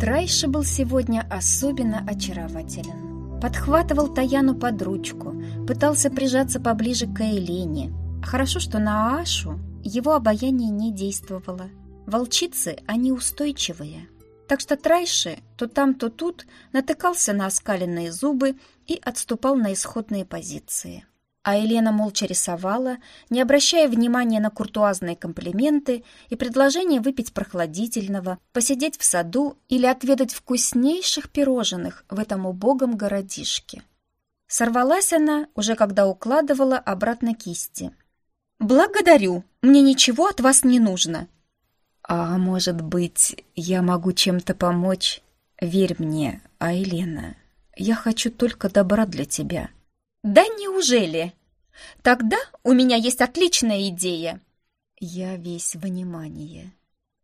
Трайши был сегодня особенно очарователен. Подхватывал Таяну под ручку, пытался прижаться поближе к Эйлене. Хорошо, что на Ашу его обаяние не действовало. Волчицы, они устойчивые. Так что Трайши то там, то тут натыкался на оскаленные зубы и отступал на исходные позиции. А Елена молча рисовала, не обращая внимания на куртуазные комплименты и предложение выпить прохладительного, посидеть в саду или отведать вкуснейших пирожных в этом убогом городишке. Сорвалась она, уже когда укладывала обратно кисти. «Благодарю, мне ничего от вас не нужно». «А может быть, я могу чем-то помочь? Верь мне, Айлена, я хочу только добра для тебя». «Да неужели?» Тогда у меня есть отличная идея. Я весь внимание.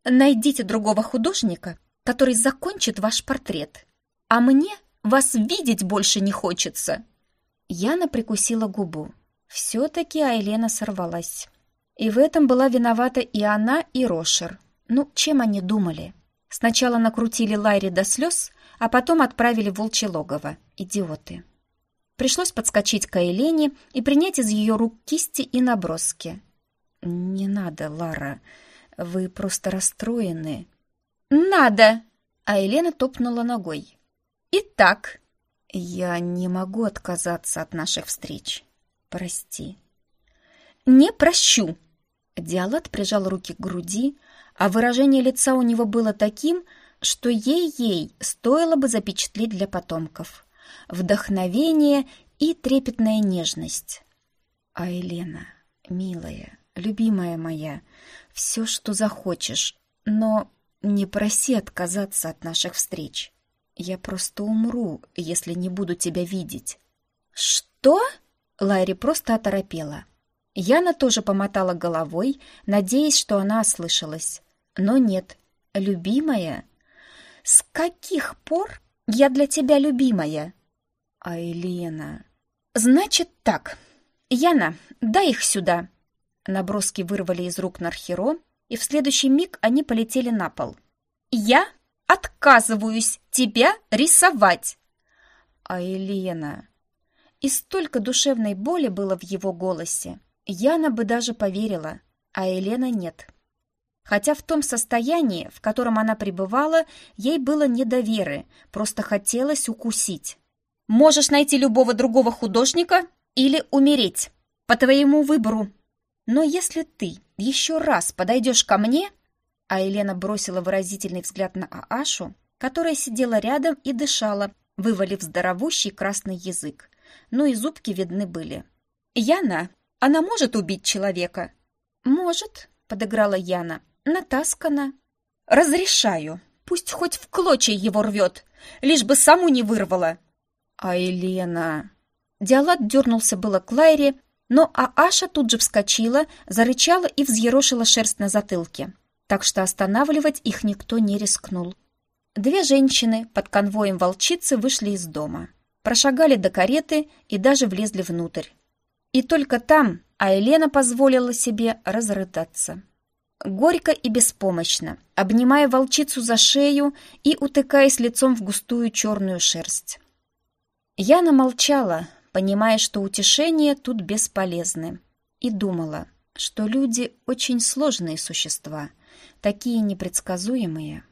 Найдите другого художника, который закончит ваш портрет. А мне вас видеть больше не хочется. Яна прикусила губу. Все-таки Айлена сорвалась. И в этом была виновата и она, и Рошер. Ну, чем они думали? Сначала накрутили Лайри до слез, а потом отправили в волчье логово. Идиоты. Пришлось подскочить к Елене и принять из ее рук кисти и наброски. «Не надо, Лара, вы просто расстроены». «Надо!» А Елена топнула ногой. «Итак...» «Я не могу отказаться от наших встреч. Прости». «Не прощу!» Диалат прижал руки к груди, а выражение лица у него было таким, что ей-ей стоило бы запечатлеть для потомков вдохновение и трепетная нежность. А Елена, милая, любимая моя, все, что захочешь, но не проси отказаться от наших встреч. Я просто умру, если не буду тебя видеть. Что? Лайри просто оторопела. Яна тоже помотала головой, надеясь, что она ослышалась. Но нет, любимая. С каких пор я для тебя любимая? А Елена... Значит так. Яна, дай их сюда. Наброски вырвали из рук Нархеро, и в следующий миг они полетели на пол. Я отказываюсь тебя рисовать. А Елена... И столько душевной боли было в его голосе. Яна бы даже поверила, а Елена нет. Хотя в том состоянии, в котором она пребывала, ей было не до веры, просто хотелось укусить. Можешь найти любого другого художника или умереть. По твоему выбору. Но если ты еще раз подойдешь ко мне...» А Елена бросила выразительный взгляд на Аашу, которая сидела рядом и дышала, вывалив здоровущий красный язык. Ну и зубки видны были. «Яна, она может убить человека?» «Может», — подыграла Яна. «Натаскана». «Разрешаю. Пусть хоть в клочья его рвет, лишь бы саму не вырвала». А Елена... Диалат дернулся было к Лайре, но Ааша тут же вскочила, зарычала и взъерошила шерсть на затылке. Так что останавливать их никто не рискнул. Две женщины под конвоем волчицы вышли из дома. Прошагали до кареты и даже влезли внутрь. И только там Айлена позволила себе разрыдаться. Горько и беспомощно, обнимая волчицу за шею и утыкаясь лицом в густую черную шерсть. Яна молчала, понимая, что утешения тут бесполезны, и думала, что люди очень сложные существа, такие непредсказуемые.